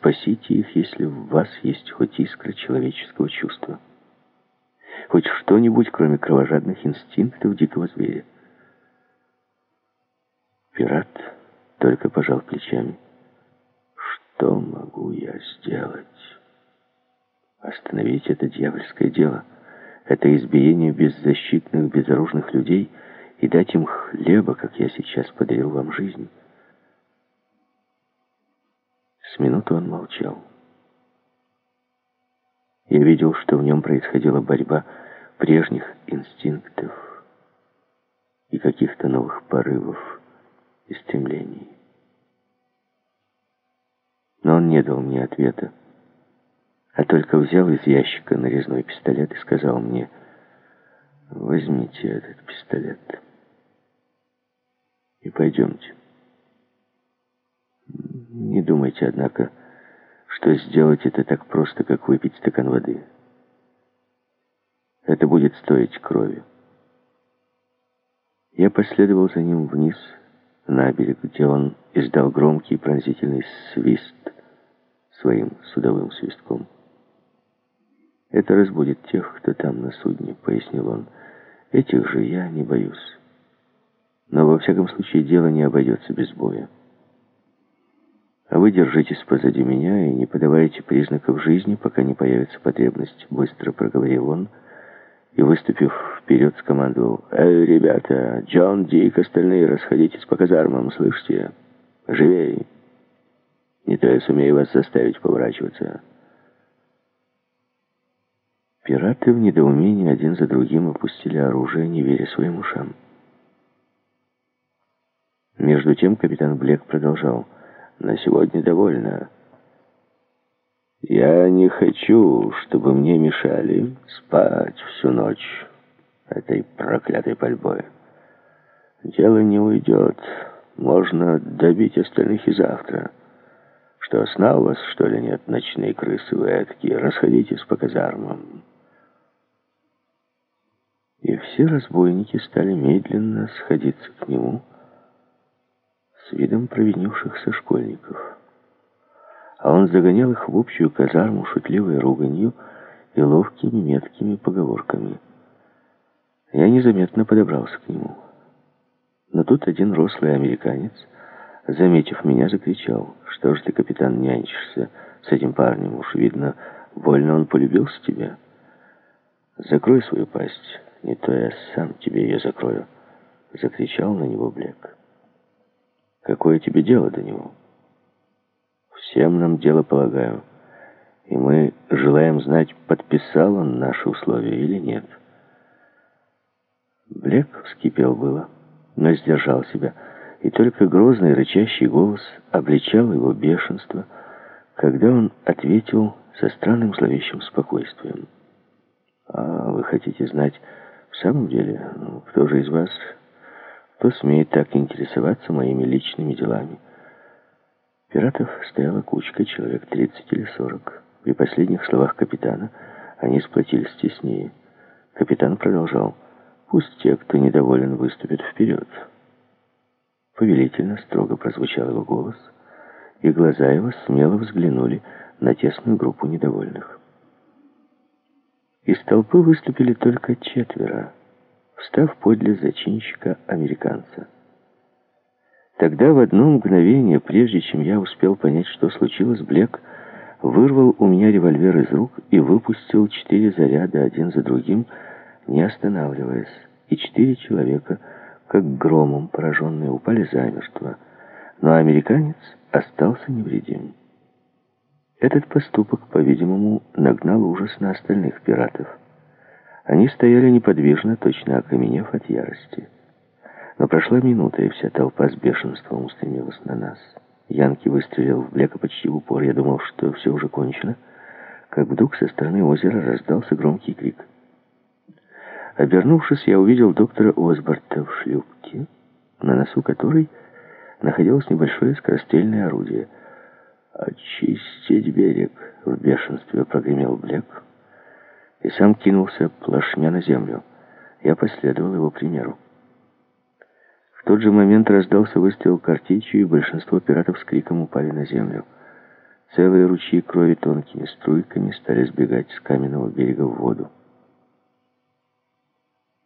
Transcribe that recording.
Спасите их, если в вас есть хоть искра человеческого чувства. Хоть что-нибудь, кроме кровожадных инстинктов дикого зверя. Пират только пожал плечами. Что могу я сделать? Остановить это дьявольское дело, это избиение беззащитных, безоружных людей и дать им хлеба, как я сейчас подарил вам жизнь. С минуту он молчал. Я видел, что в нем происходила борьба прежних инстинктов и каких-то новых порывов и стремлений. Но он не дал мне ответа, а только взял из ящика нарезной пистолет и сказал мне, «Возьмите этот пистолет и пойдемте». Думайте, однако, что сделать это так просто, как выпить стакан воды. Это будет стоить крови. Я последовал за ним вниз, на берег, где он издал громкий пронзительный свист своим судовым свистком. «Это разбудит тех, кто там на судне», — пояснил он. «Этих же я не боюсь. Но во всяком случае дело не обойдется без боя». А вы держитесь позади меня и не подавайте признаков жизни, пока не появится потребность, быстро проговорил он и, выступив вперед, скомандовал. «Эй, ребята, Джон, Дик, остальные, расходитесь по казармам, слышите? Живей! Не то я сумею вас заставить поворачиваться». Пираты в недоумении один за другим опустили оружие, не веря своим ушам. Между тем капитан Блек продолжал. На сегодня довольно. Я не хочу, чтобы мне мешали спать всю ночь этой проклятой пальбой. Дело не уйдет. Можно добить остальных и завтра. Что, сна у вас, что ли, нет? Ночные крысы вы такие. Расходитесь по казармам. И все разбойники стали медленно сходиться к нему, с видом провинившихся школьников. А он загонял их в общую казарму шутливой руганью и ловкими меткими поговорками. Я незаметно подобрался к нему. Но тут один рослый американец, заметив меня, закричал, «Что ж ты, капитан, нянчишься с этим парнем? Уж видно, больно он полюбился тебя. Закрой свою пасть, не то я сам тебе ее закрою», — закричал на него Блек. Какое тебе дело до него? Всем нам дело полагаю. И мы желаем знать, подписал он наши условия или нет. Блек вскипел было, но сдержал себя, и только грозный рычащий голос обличал его бешенство, когда он ответил со странным зловещим спокойствием. «А вы хотите знать, в самом деле, ну, кто же из вас кто смеет так интересоваться моими личными делами? Пиратов стояла кучка, человек 30 или 40. При последних словах капитана они сплотились теснее. Капитан продолжал. «Пусть те, кто недоволен, выступят вперед». Повелительно, строго прозвучал его голос, и глаза его смело взглянули на тесную группу недовольных. Из толпы выступили только четверо встав подле зачинщика-американца. Тогда в одно мгновение, прежде чем я успел понять, что случилось, Блек вырвал у меня револьвер из рук и выпустил четыре заряда один за другим, не останавливаясь. И четыре человека, как громом пораженные, упали замертво. Но американец остался невредим. Этот поступок, по-видимому, нагнал ужас на остальных пиратов. Они стояли неподвижно, точно окаменев от ярости. Но прошла минута, и вся толпа с бешенством устремилась на нас. Янки выстрелил в Блека почти в упор. Я думал, что все уже кончено, как вдруг со стороны озера раздался громкий крик. Обернувшись, я увидел доктора Осборта в шлюпке, на носу которой находилось небольшое скорострельное орудие. «Очистить берег!» — в бешенстве прогремел Блек и сам кинулся плашмя на землю. Я последовал его примеру. В тот же момент раздался выстрел картечью, и большинство пиратов с криком упали на землю. Целые ручьи крови тонкими струйками стали сбегать с каменного берега в воду.